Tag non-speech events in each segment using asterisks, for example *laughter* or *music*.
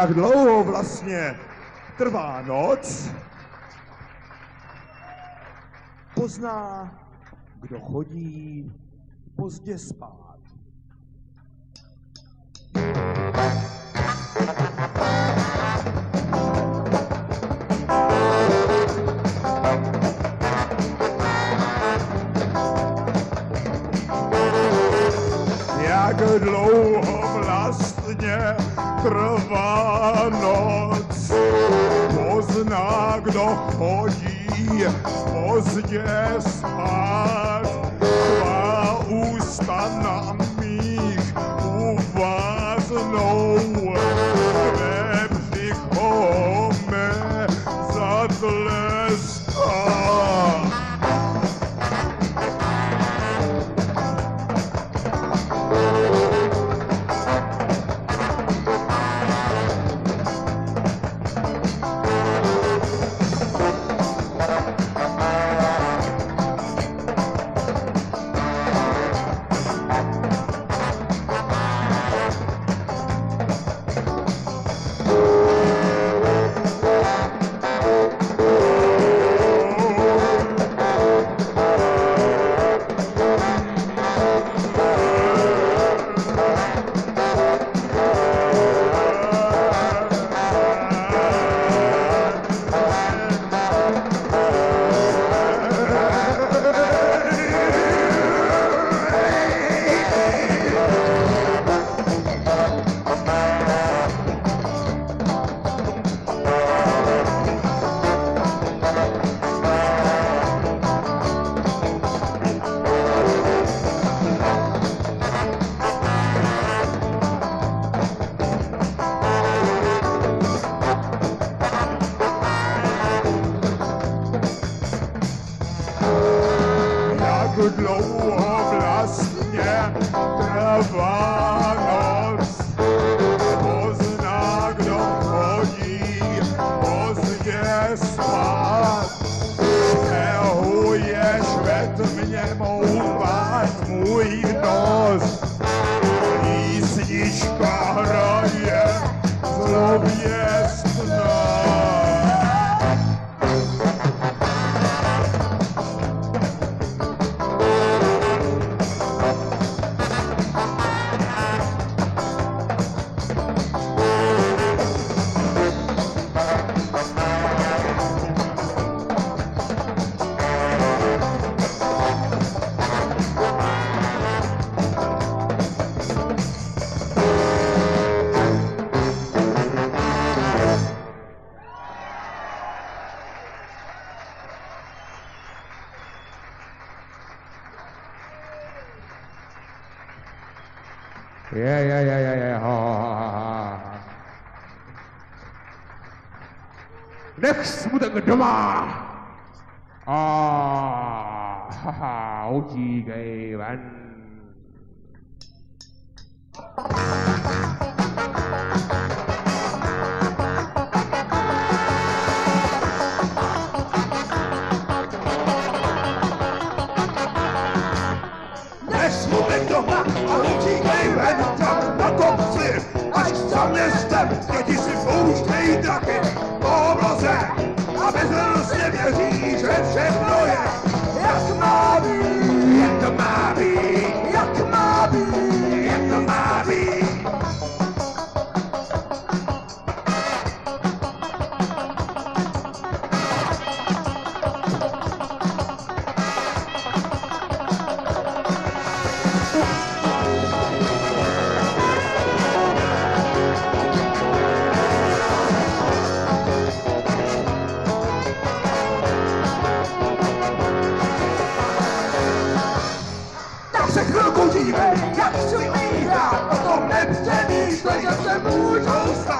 jak dlouho vlastně trvá noc, pozná, kdo chodí pozdě spát. Jak dlouho vlastně krvá noc. Pozná, kdo chodí pozdě spát, tvá ústa na Yeah, yeah, yeah, yeah, yeah. Ha, ha, ha, ha, ha. Next budeme doma. A haha, utíkej ven. Dnes budem doma a utíkej ven tam na kopci, až za městem děti si pouštějí draky po obloze a bezhrnostně věří, že všechno je, 在下山不成山。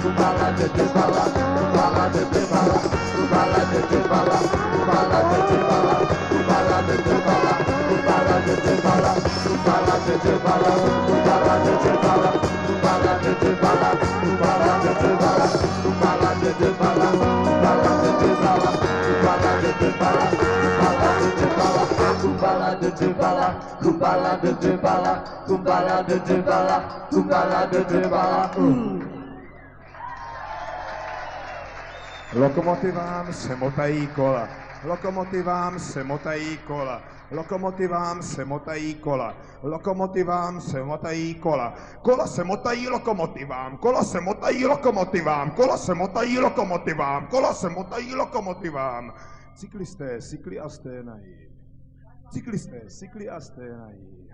Kumbala de Dubala, Kumbala de Dubala, Kumbala de Dubala. Lokomotivám se motají kola, lokomotivám se motají kola, lokomotivám se motají kola, lokomotivám se motají kola, kola se motají lokomotivám, kola se motají lokomotivám, kola se motají lokomotivám, kola se motají lokomotivám. Cyklisté, cykli a sténají. Cyklisté, cykli a sténají.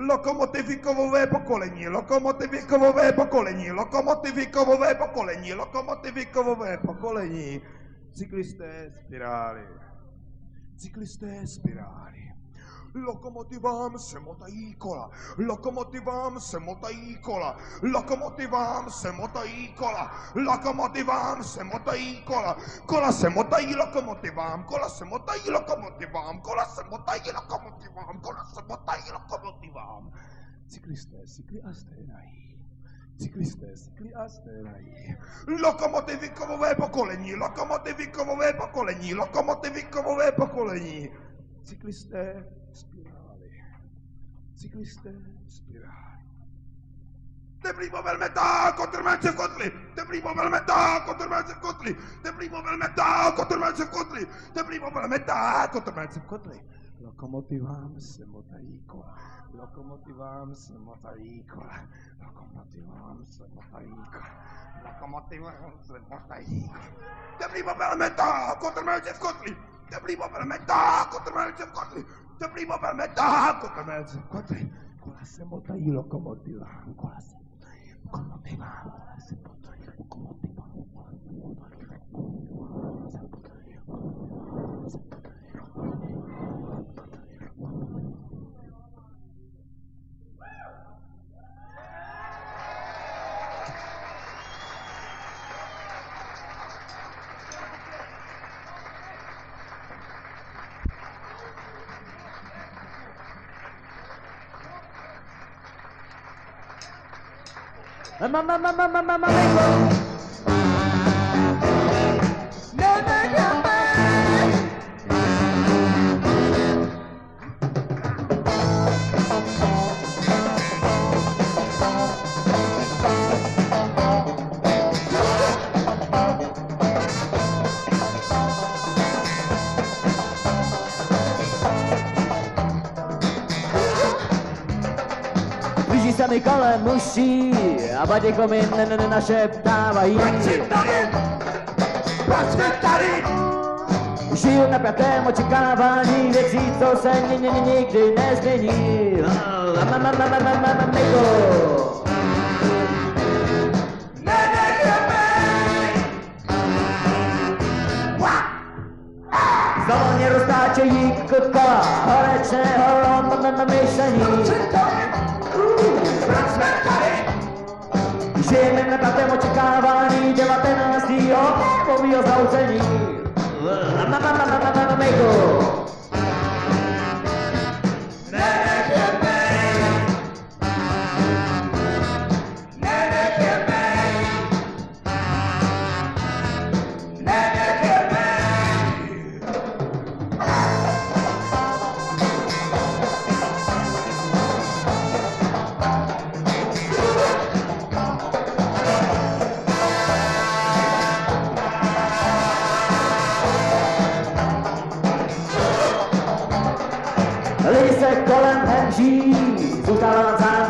Lokomotivy kovové pokolení, lokomotivy kovové pokolení, lokomotivy kovové pokolení, lokomotivy kovové pokolení. Cyklisté spirály. Cyklisté spirály. Lokomotivám se motají kola, lokomotivám se motají kola, lokomotivám se motají kola, lokomotivám se motají kola, kola se motají lokomotivám, kola se motají lokomotivám, kola se motají lokomotivám, kola se motají lokomotivám. Cyklisté, cykli a sténají. Cyklisté, cykli a sténají. Lokomotivy kovové pokolení, lokomotivy kovové pokolení, lokomotivy kovové pokolení. Cyklisté. Cyklisté spirály. Teplý mobil metá, kotrmelce v kotli! Teplý mobil metá, kotrmelce v kotli! Teplý mobil metá, kotrmelce v kotli! Teplý mobil metá, kotrmelce v kotli! Lokomotivám se motají kola. Lokomotivám se motají kola. Lokomotivám se motají kola. Lokomotivám se motají kola. Teplý mobil metá, kotrmelce v kotli! Teplý mobil metá, kotrmelce v kotli! Teplý mobil metá, kotrmelce v kotli! Kola se motají lokomotivám, kola se motají lokomotivám, kola se motají lokomotivám, kola Malengo. Ženy kolem muší a baděko mi ne- ne- našeptávají. Proč jsme tady? Žiju na pětém očekávání věcí, co se ni- ni- ni- nikdy nezmění. Ma- ma- ma- ma- ma- ma- ma- ma- Miko. Zóně roztáčejí kola, horečného ma- ma- ma- myšlení. Proč jsme tady? Žijeme na pětém očekávání 19. povýho zaucení. Ma- ma- ma- ma- ma- ma- ma- Miko. Lidi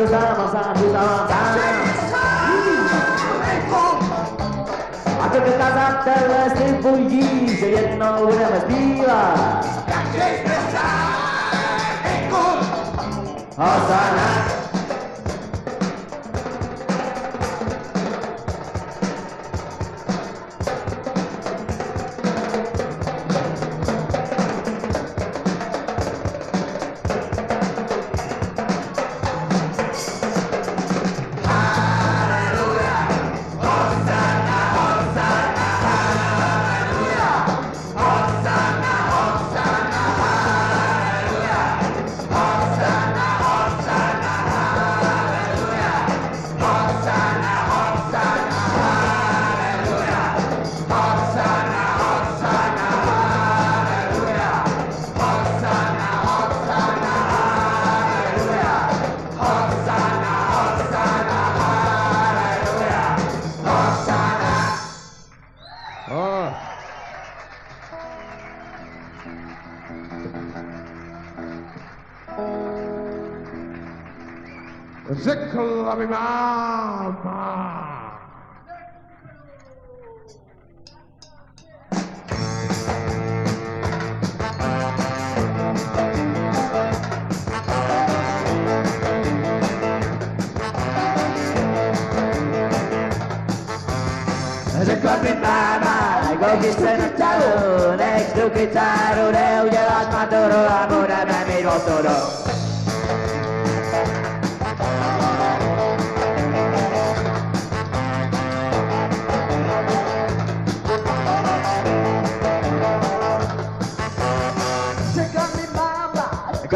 sám, sám, zůstávám sám. A to dokazatelé slibují, že jednou budeme zpívat. Hosana.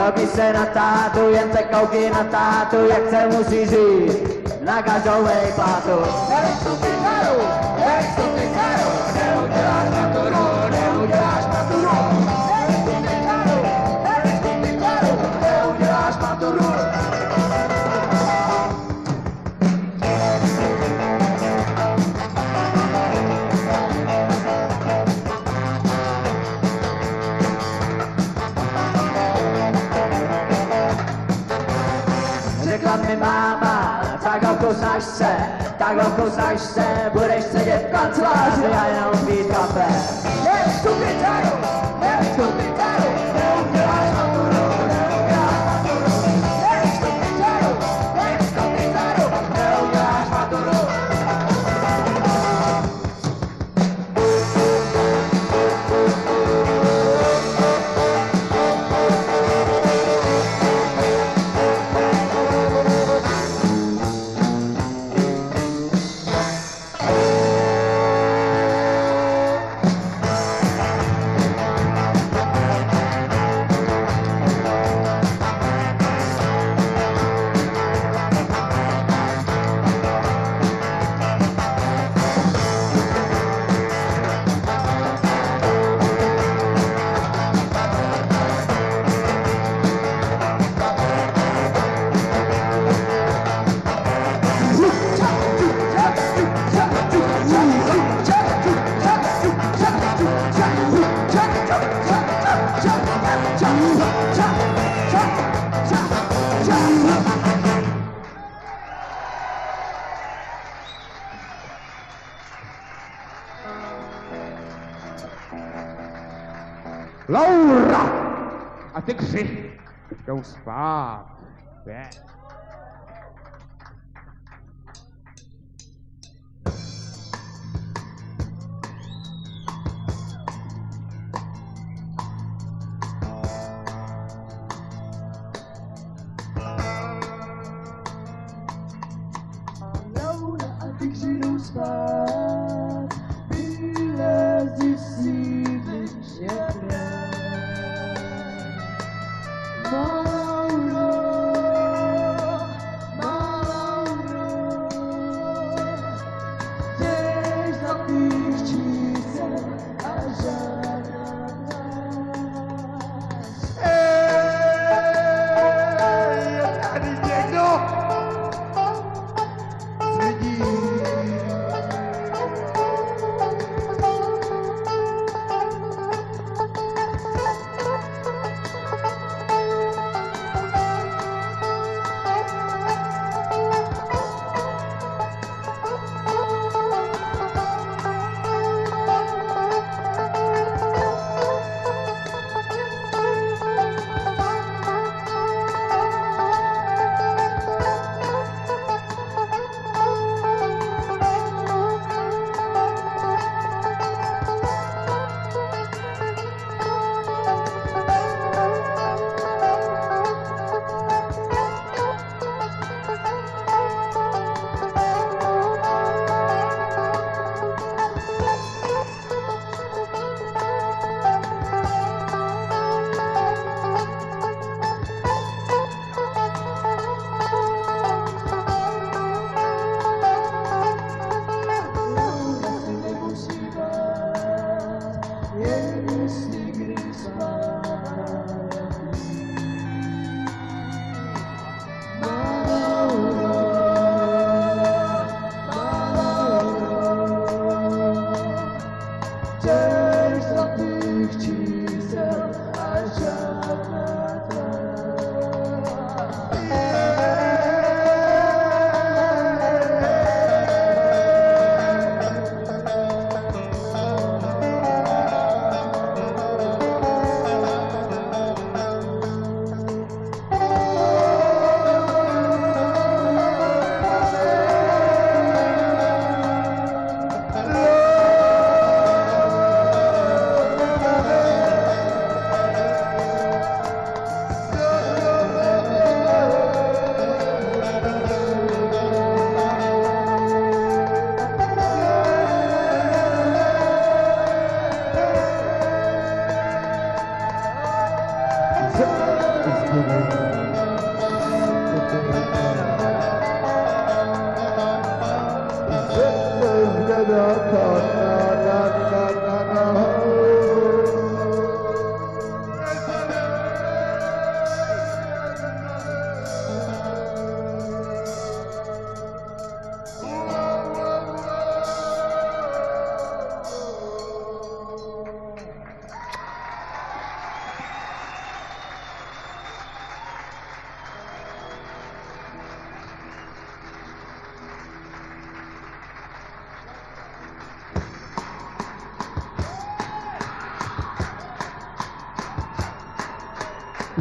Koukni se na tátu, jen se koukni na tátu, jak se musí žít na každou vejplatu. Máma, tak okousnáš se, tak okousnáš se, budeš sedět v kanceláři a jenom pít kafe. Nech tu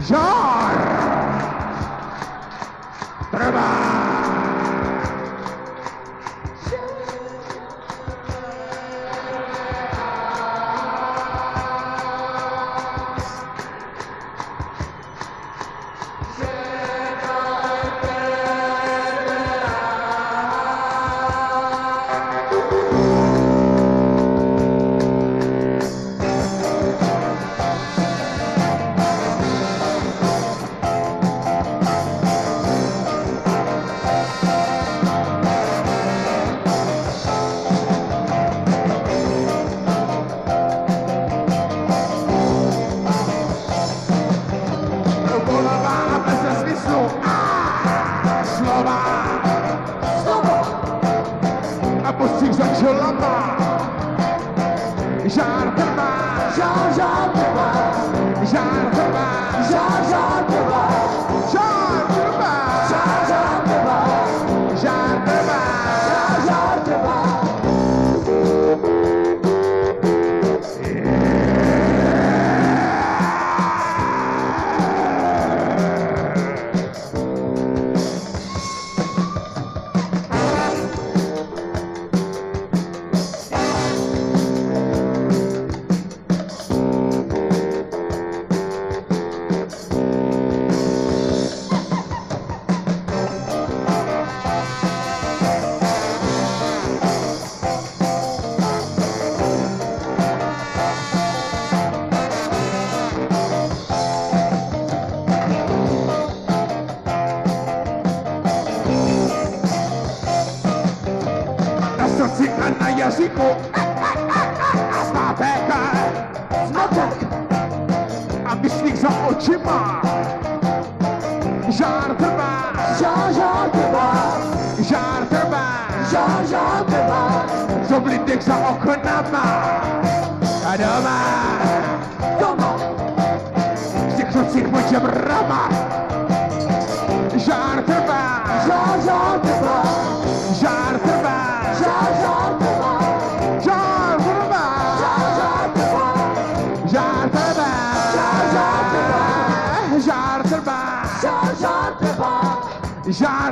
Žár! Trvá!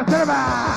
Turban.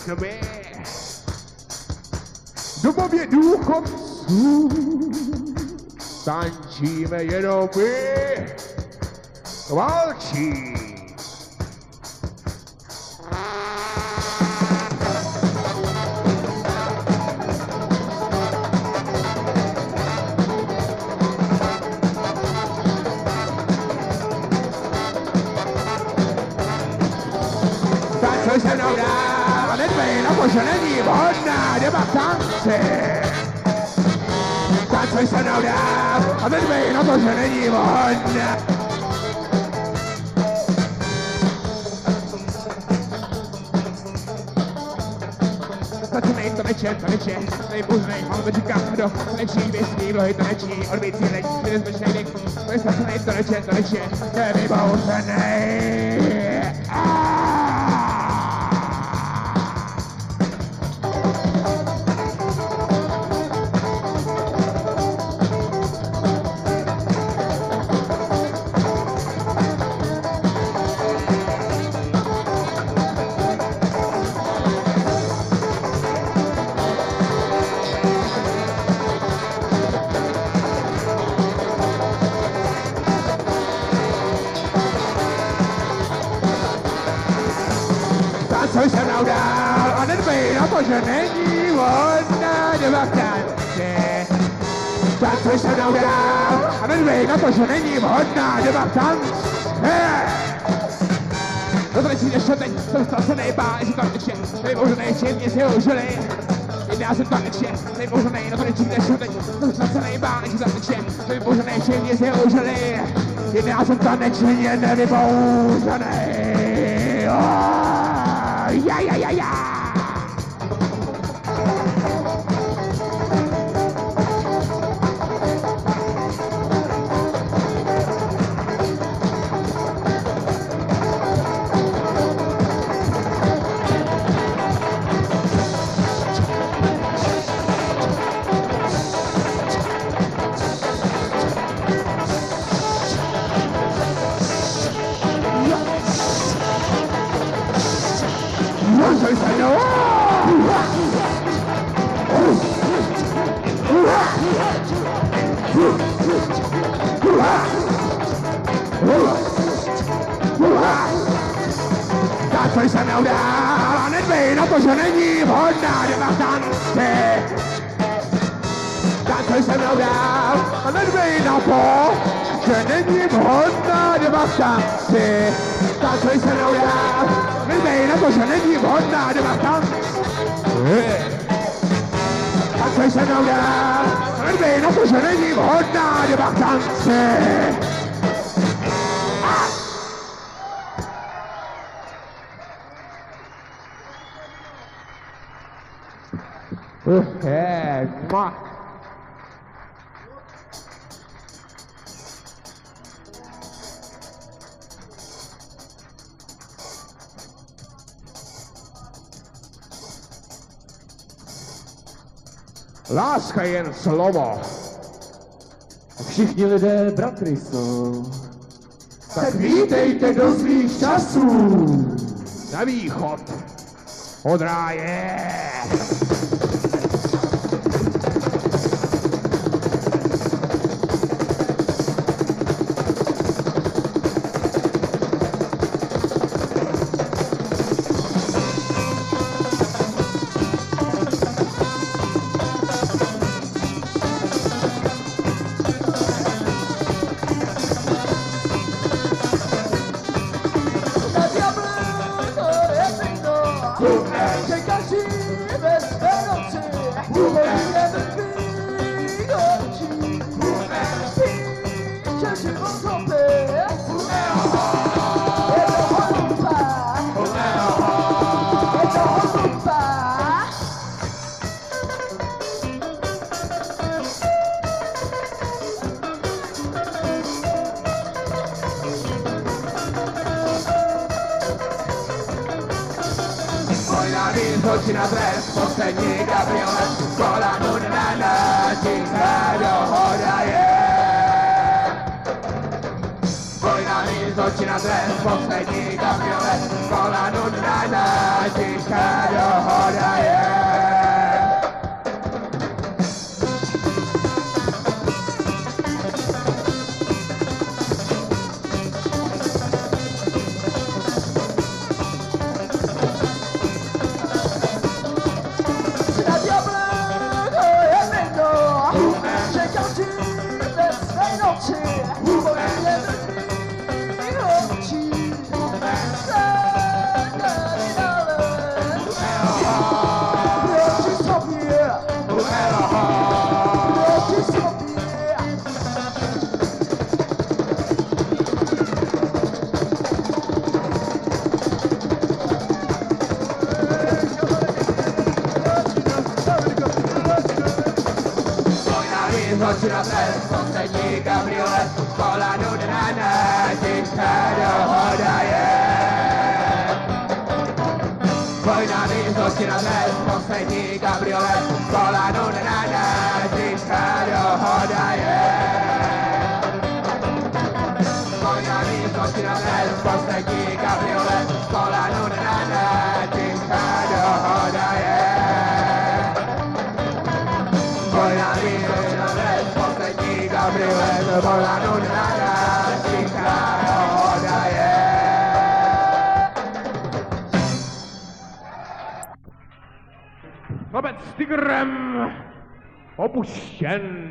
Čeliskami. Domově důchodců. Tančíme jenom my. Válčí. Tanci. Tancuj se mnou dál a nedbej na to, že není vhodná. Začínej to neče, to neče, nejmužnej, máme říká, kdo nečí, věstí, vlohy to nečí, odvící leč, ty nezbytnej dyk, to je začínej to neče, to neče, nevybouřenej. Tancuj Tancuj se dál a nedbej na to, že není vhodná doba k tanci. No to nečí ještě teď, jsem ztracený báj, že konečně, nejmožnej čin mě si užili. Já jsem konečně, nejmožnej, no to nečí ještě teď, jsem ztracený báj, že konečně, nejmožnej čin mě si užili. Já jsem konečně nevybouřený. Oh, ja, ja, Tancuj se mnou dál a nedbej na to, že není vhodná k tanci. Tancuj se mnou dál a nedbej na to, že není vhodná k tanci. Tancuj se mnou dál, nedbej na to, že není vhodná k tanci. co se mnou dál. Hrdý na to, že není vhodná doba k Láska je jen slovo. Všichni lidé bratry jsou. Tak vítejte do svých časů. Na východ. Od ráje. Výzvoči na dres, poslední kabriolet, kola nudná tichá dohoda je. Vojna výzvoči na dres, poslední kabriolet, kola nudná tichá dohoda je. Kabriolet, kola nudná tichá dohoda je. Obec s tigrem opuštěn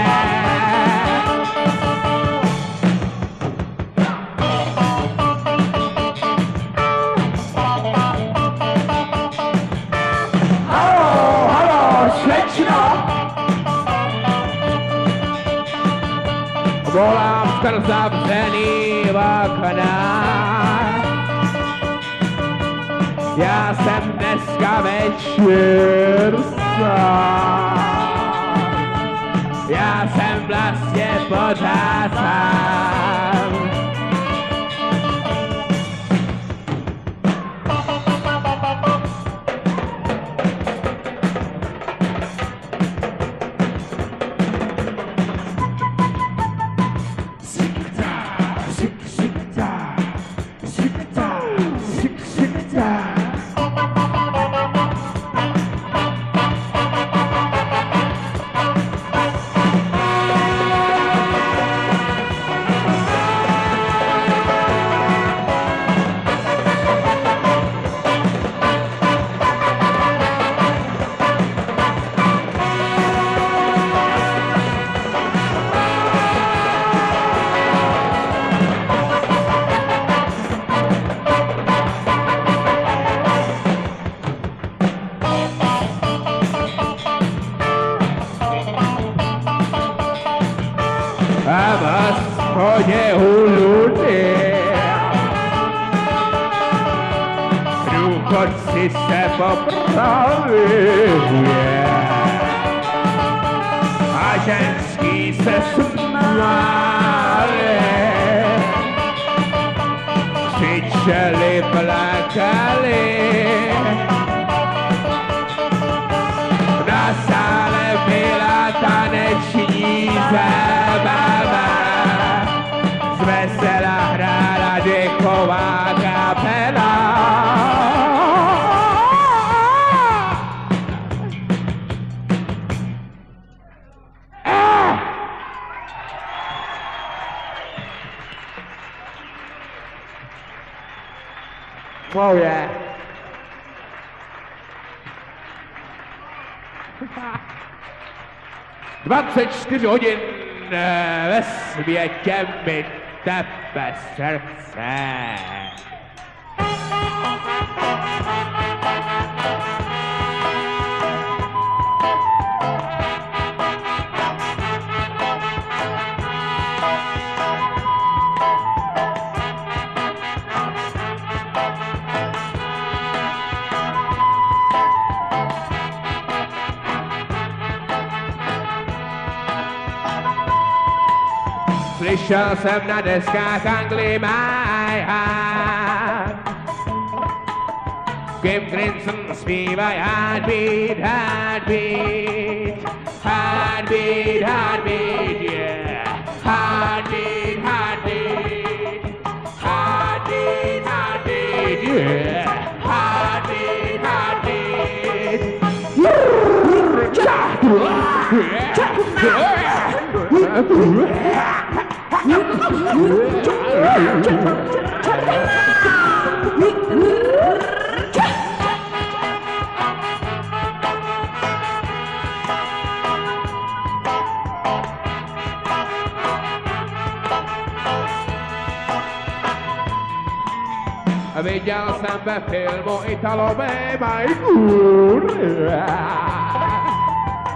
Volám skrz zavřený okna. Já jsem dneska večer sám. Já jsem vlastně pořád sám. és a én vesz, milyen kemény tepbe szerkszel. shall some not the sky can gleam my heart. Grim grinson speed by heartbeat, heartbeat, heartbeat, heartbeat, yeah. Heartbeat, heartbeat, heartbeat, heartbeat, yeah. Yeah. Mindjárt szembe fél ma italom, mely úr!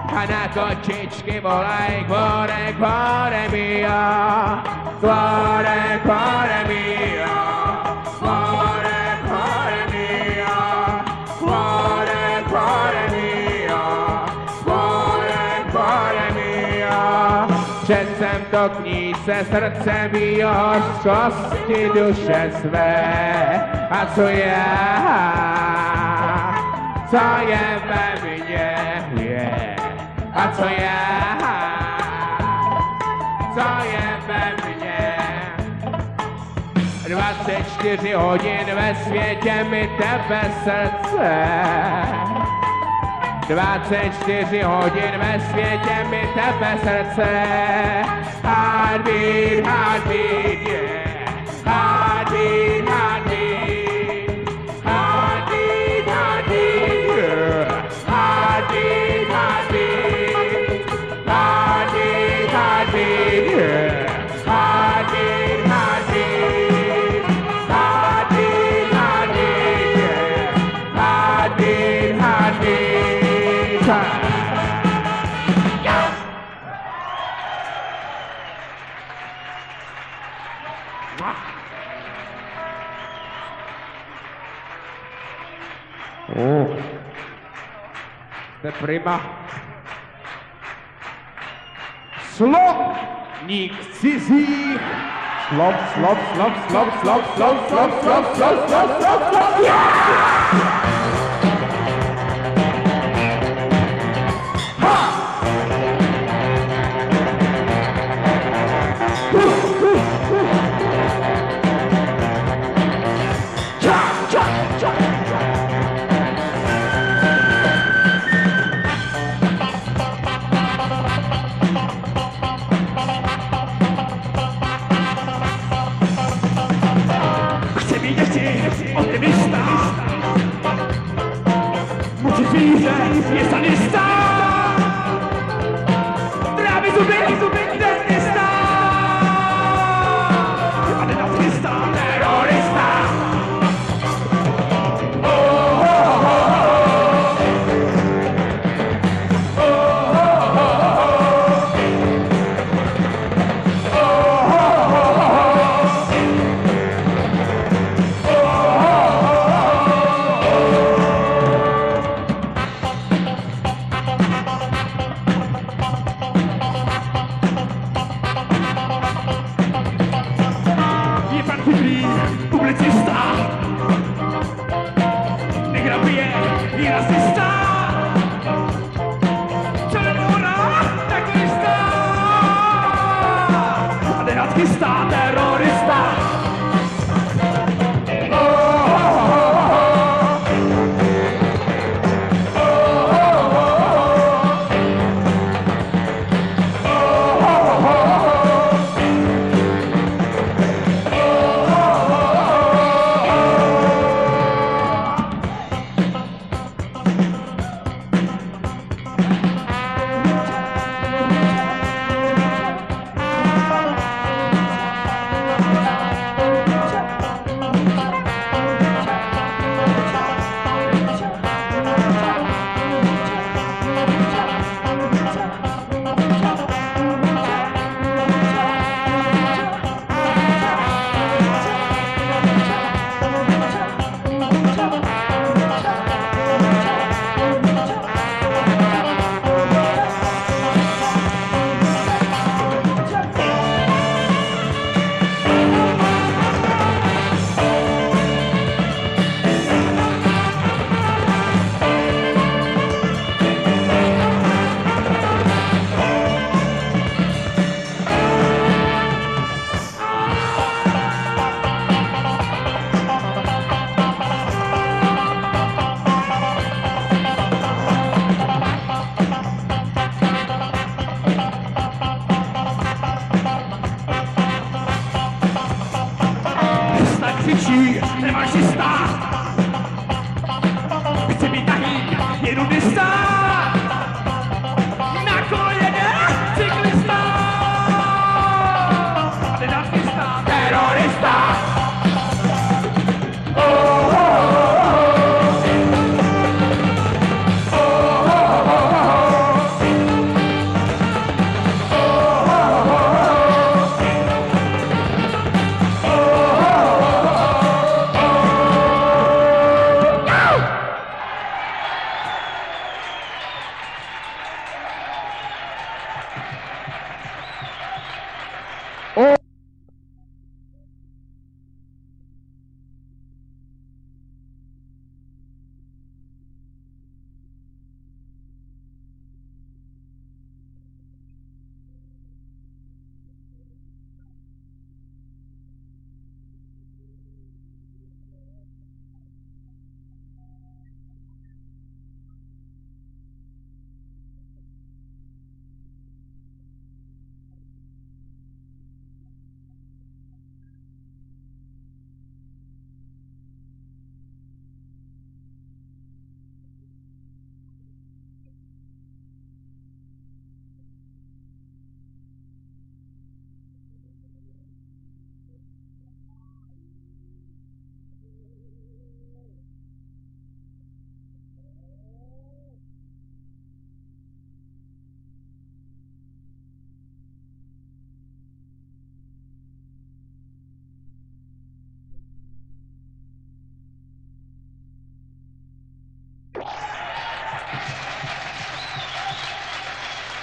Hanak a csicski, boláig, boreg, borebia! Glória, glória minha, srdce mi duše své, a co je, co je ve mně, je, a co je, co je 24 hodin ve světě mi tebe srdce. 24 hodin ve světě mi tebe srdce. Heartbeat, heartbeat, yeah. Heartbeat, heartbeat. Efrema. Slop, Nik Sisi. Slop, slop, slop, slop, slop, slop, slop, slop, slop, slop, slop, slop, slop. Yeah! fiesta lista.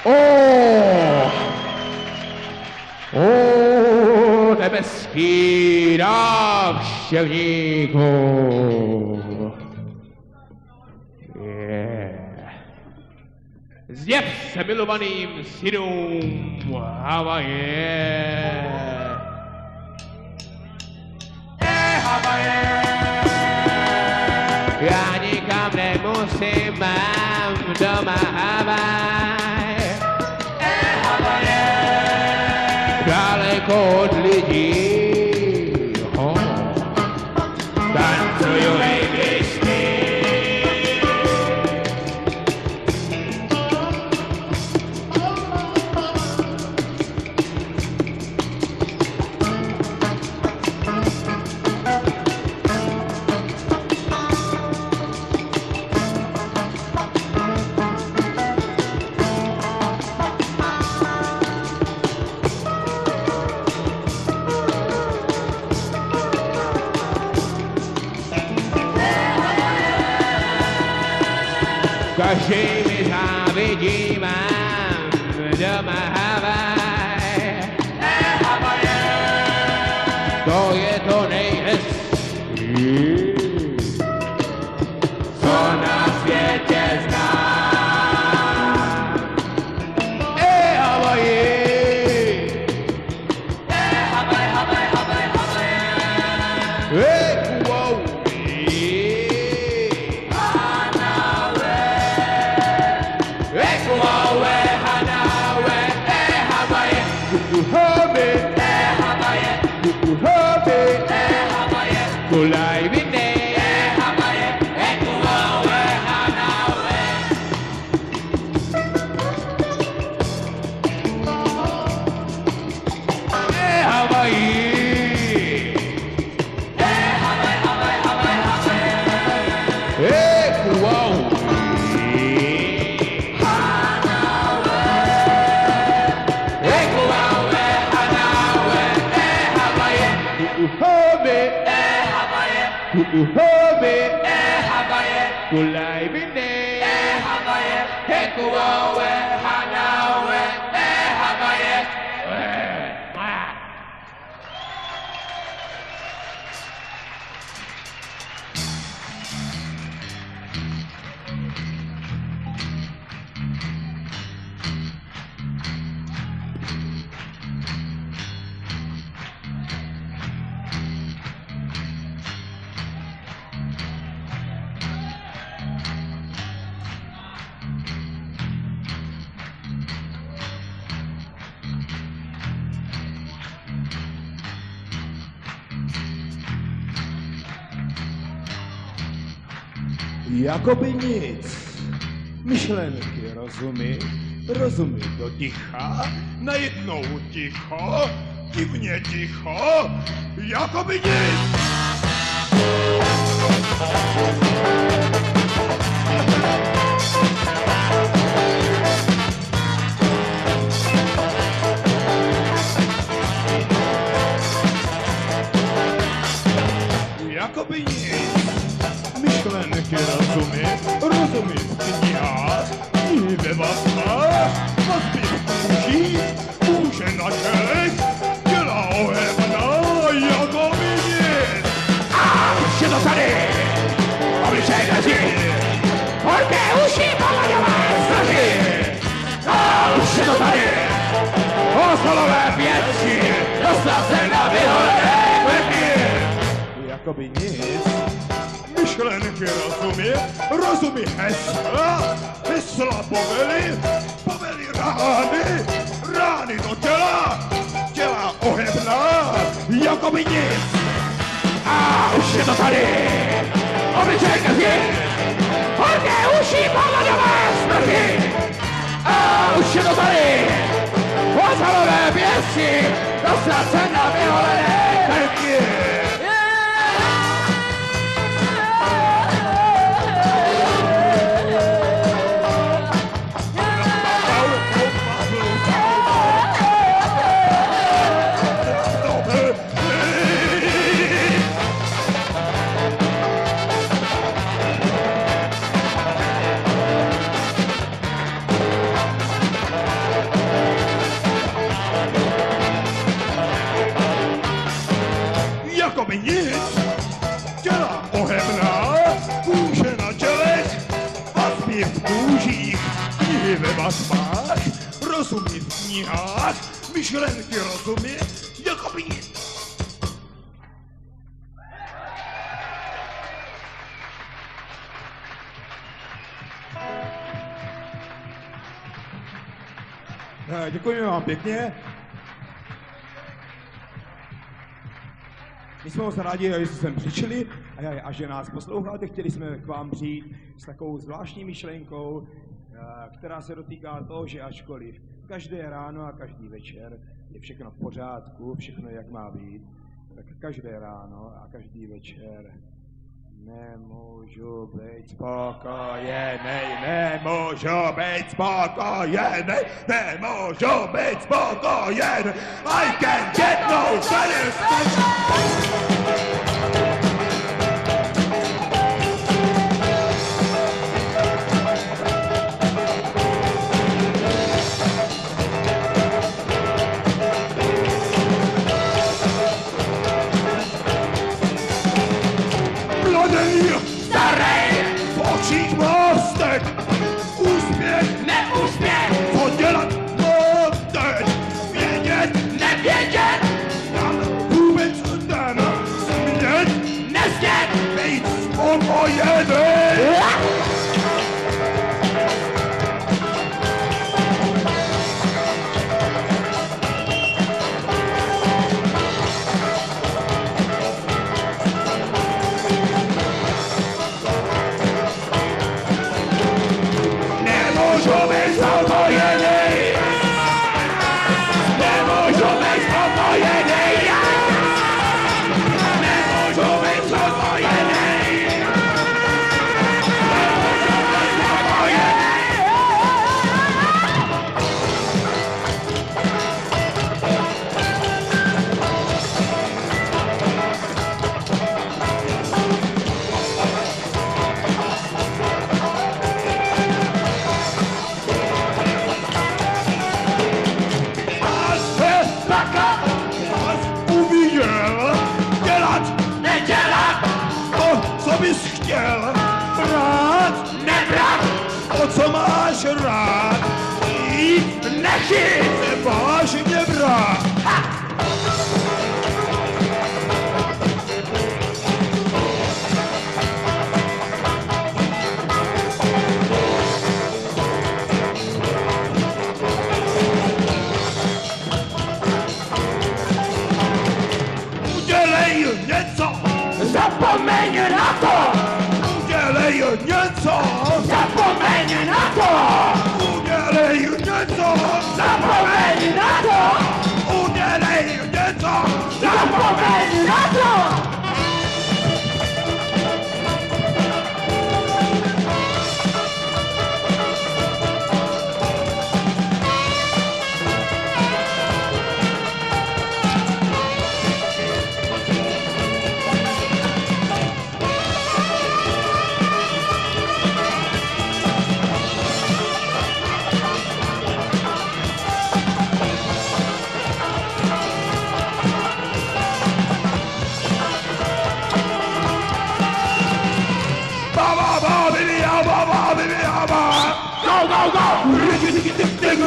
O, o nebeský návštěvníku. Yeah. Zjev se milovaným synům Havaje. Eh, Havaje. Já nikam nemusím, mám doma Havaj. Každý mi závidí, mám Myšlenky rozumí, rozumí do ticha, najednou ticho, divně ticho, jakoby nic. Jakoby nic. Myšlenky rozumí, Osolové pětří! Dostal se na vyholené vrchy! Jakoby nic. Myšlenky rozumí, rozumí hesla, hesla povely, povely rány, rány do těla, těla ohebná, jakoby nic. A už je to tady! Obličej drží! Horké uši pomaňové smrti! A už je to tady! Osolové pětří! Dostal se na vyholené vrchy! Skladbách, rozumí v knihách, myšlenky rozumí, jako by nic. Děkujeme vám pěkně. My jsme moc rádi, že jste sem přišli a, že nás posloucháte. Chtěli jsme k vám přijít s takovou zvláštní myšlenkou, která se dotýká toho, že ačkoliv každé ráno a každý večer je všechno v pořádku, všechno jak má být, tak každé ráno a každý večer nemůžu být spokojený, nemůžu být spokojený, nemůžu být spokojený. I can get no satisfaction. Se vážně brát. Udělej něco, Zapomeň na to, udělej něco, Go,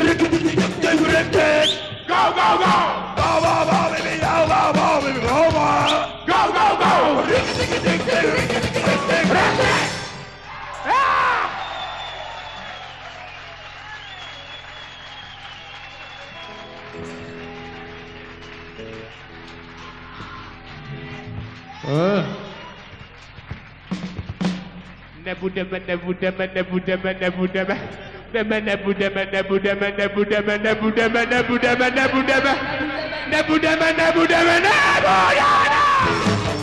go, go! Go, go, go, baby! Go, go, go, baby! Go, go! Go, go, go! That's it! Ah! Uh. Nebu deme, nebu deme, nebu deme, nebu deme deme nebu deme nebu deme nebu deme nebu deme nebu deme nebu deme nebu deme nebu deme nebu deme nebu deme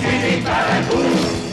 Let's.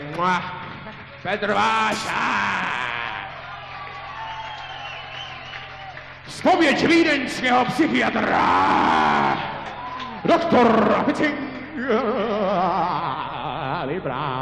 Mua. Petr Váša. Vzpověď vídeňského psychiatra. Doktor Picing. Vypráví.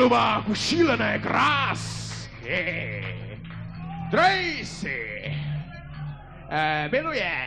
oblubách šílené krásky. Tracy eh, miluje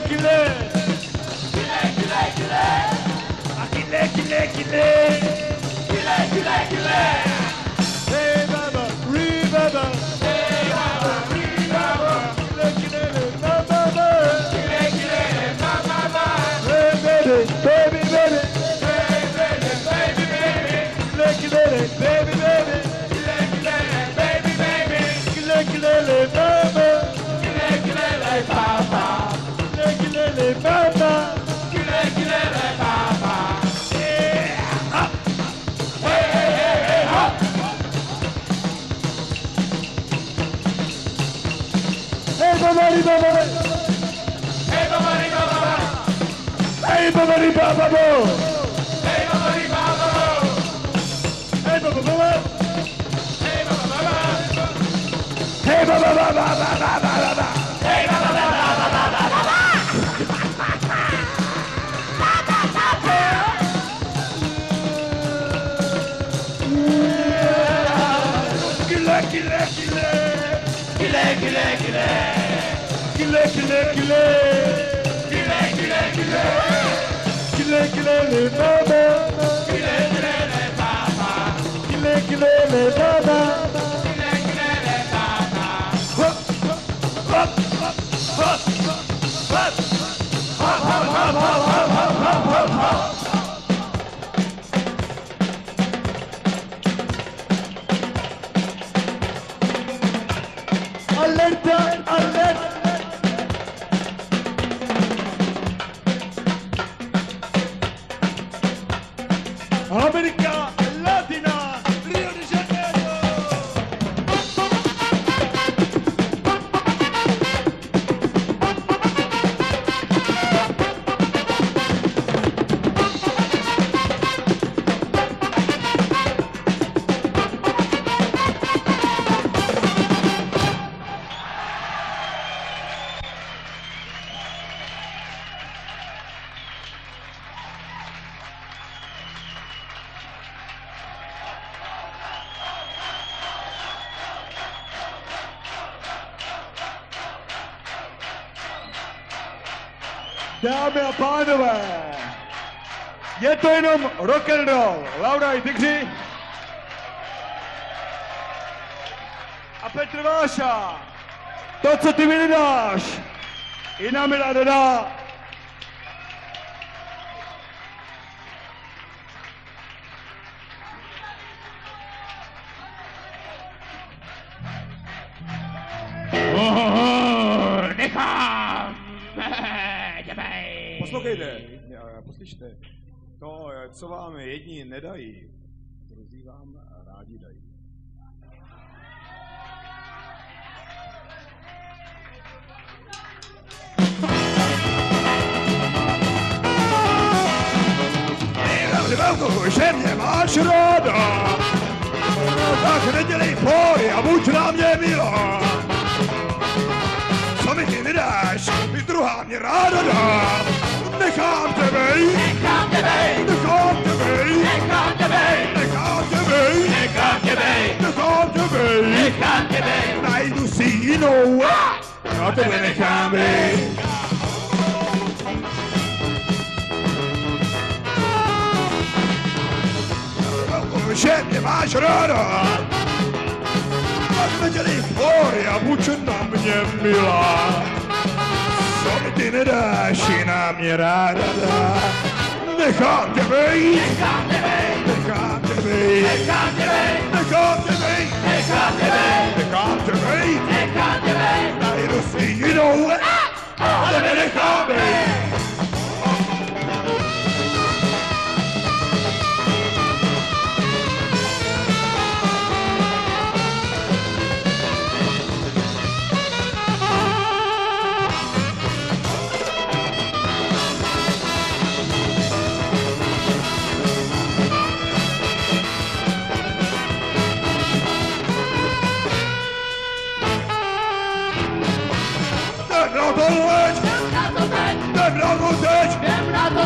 kile kile kile kile kile kile kile Hari Baba Bo. Hey Baba Bo. Hey Hey Hey Hey kile, le baba! Kile, kile, le baba! Kile! Hop, hop, hop, hop, hop, hop! Hop, hop, hop, hop, hop, hop, hop, hop, to jenom rock and roll. Laura i Tigři a Petr Váša. To, co ty mi nedáš, jiná mi nedá. Oh, nechám! *laughs* Jdeme! Poslouchejte, eh, poslyšte, to, eh, co vám jedni nedají, druzí vám rádi dají. Velkou, že mě máš ráda, tak nedělej pory a buď na mě milá. Co mi ty nedáš, mi druhá mě ráda dá. Nechám tebe, Nechám tě bejt, nechám tebe, nechám tě bejt, nechám tebe, nechám tě bejt, nechám tebe. nechám tě bejt. Najdu si jinou, já tebe nechám být. Že mě máš ráda, tak nedělej pory a buď na mě milá. Co mi ty nedáš, jiná mě ráda dá. Nechám tě bejt, Nechám tě bejt, nechám tě bejt, nechám tě bejt, nechám tě bejt, nechám tě bejt, nechám tě bejt. nechám tě bejt. Najdu si jinou, ale nenecháme. Jdem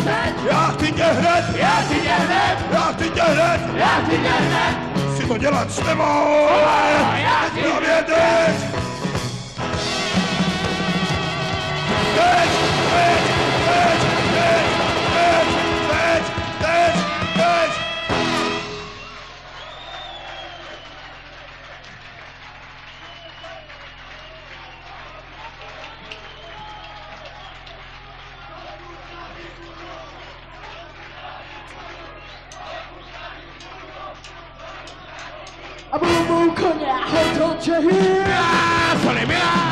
teď, Já chci tě hned, já ti tě hned, já chci tě hned. já ti tě hned, Chci to dělat s tebou, já ti právě teď. Teď, teď, teď, teď, teď, teď, Sonia. Don't you hear? Sonia.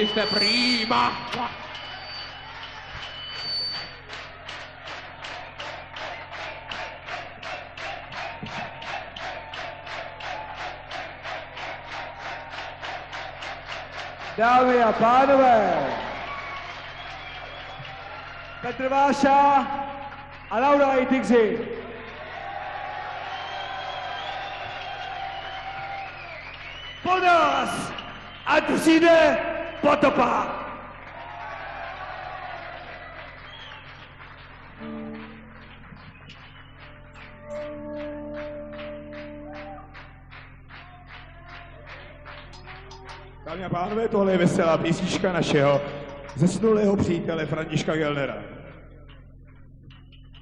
Byli jste prýma. Dámy a pánové, Petr Váša a Laura Itixi. Po nás, ať přijde potopa. Dámy a pánové, tohle je veselá písnička našeho zesnulého přítele Františka Gelnera.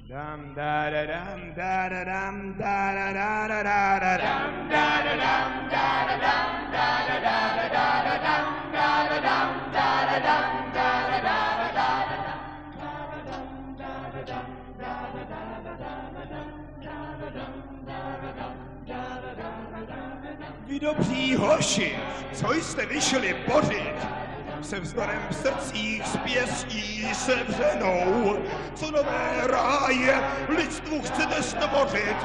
Dam, da, da, dam, da, da, dam, da, da, da, da, da, da, dam, da, da, dam, da, da, dam, da, da, da, da, da, da, dam, da, da, dam, da, da, dam, da, da, da, da, da. Vy dobří hoši, co jste vyšli bořit, se vzdorem v srdcích s pěstí sevřenou, co nové ráje lidstvu chcete stvořit,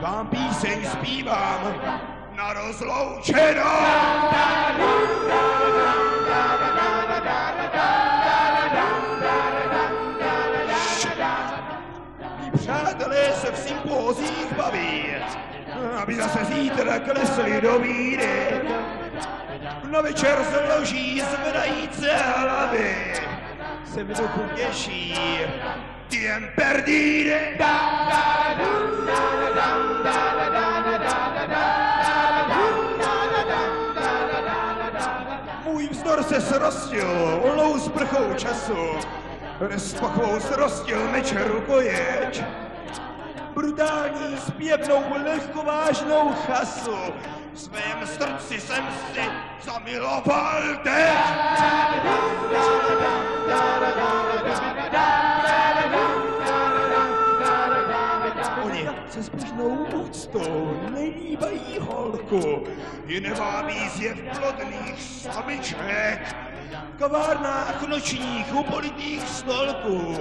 vám píseň zpívám na rozloučenou. Přátelé se v sympozích baví, aby zase zítra klesli do víry. Na večer se loží zvedajíce hlavy, se v duchu těší tiem perdire. Můj vzdor se srostil volnou sprchou času, Respachou srostil meč rukojeť. Brutální zpěvnou lehkovážnou chasu v svém srdci jsem si zamiloval teď. Oni se zběžnou úctou nelíbají holku, ji nevábí zjev plodných samiček. Kavárnách nočních u politých stolků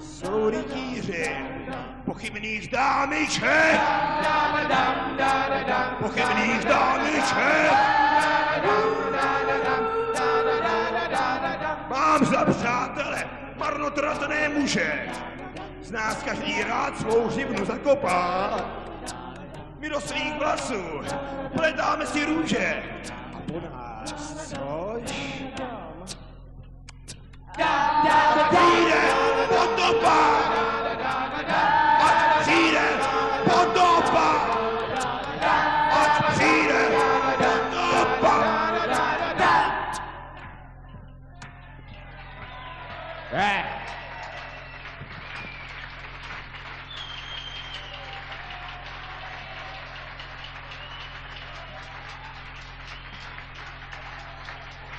jsou rytíři Pochybných dámiček! Pochybných dámiček! Mám za přátele marnotratné muže. Z nás každý rád svou živnu zakopá. My do svých vlasů pletáme si růže. A po nás, což? Dá, dá, dá, dá, dá, dá, dá, dá, dá,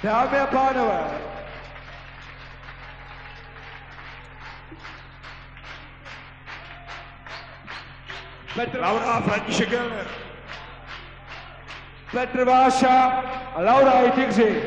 Dámy a pánové, Petr... Laura a František Petr Váša a Laura i Tigři.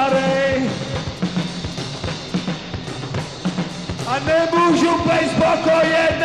starý. A nemůžu být spokojený.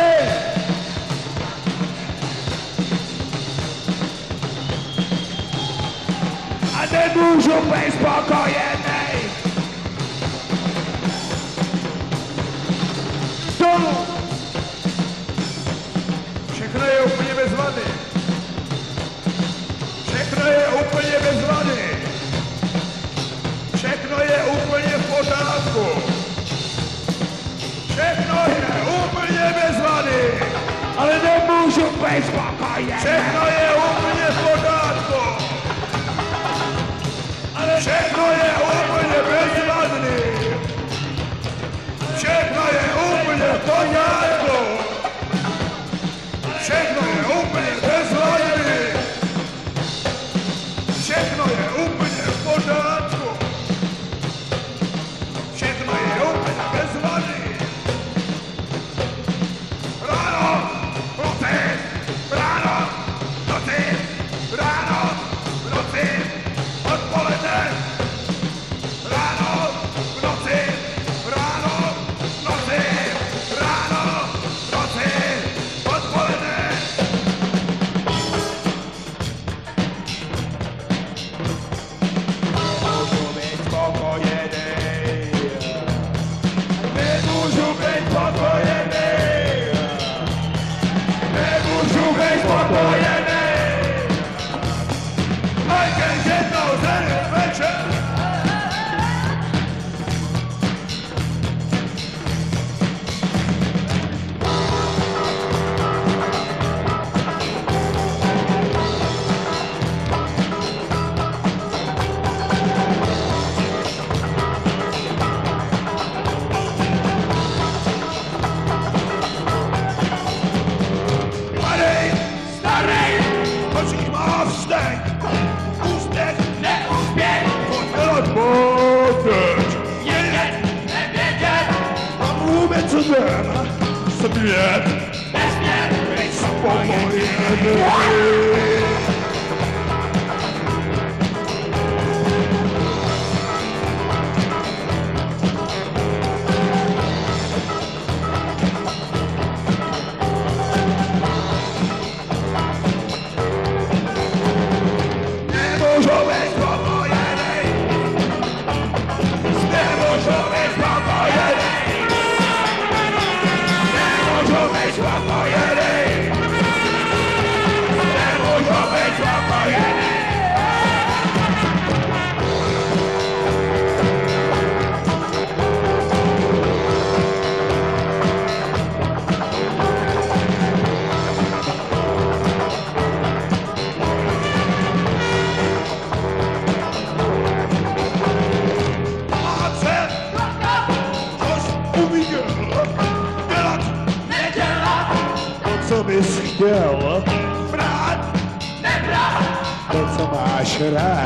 será?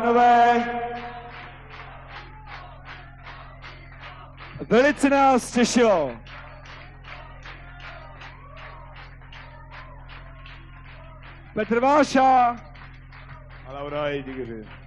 pánové, velice nás těšilo. Petr Váša a Laura Jigiři.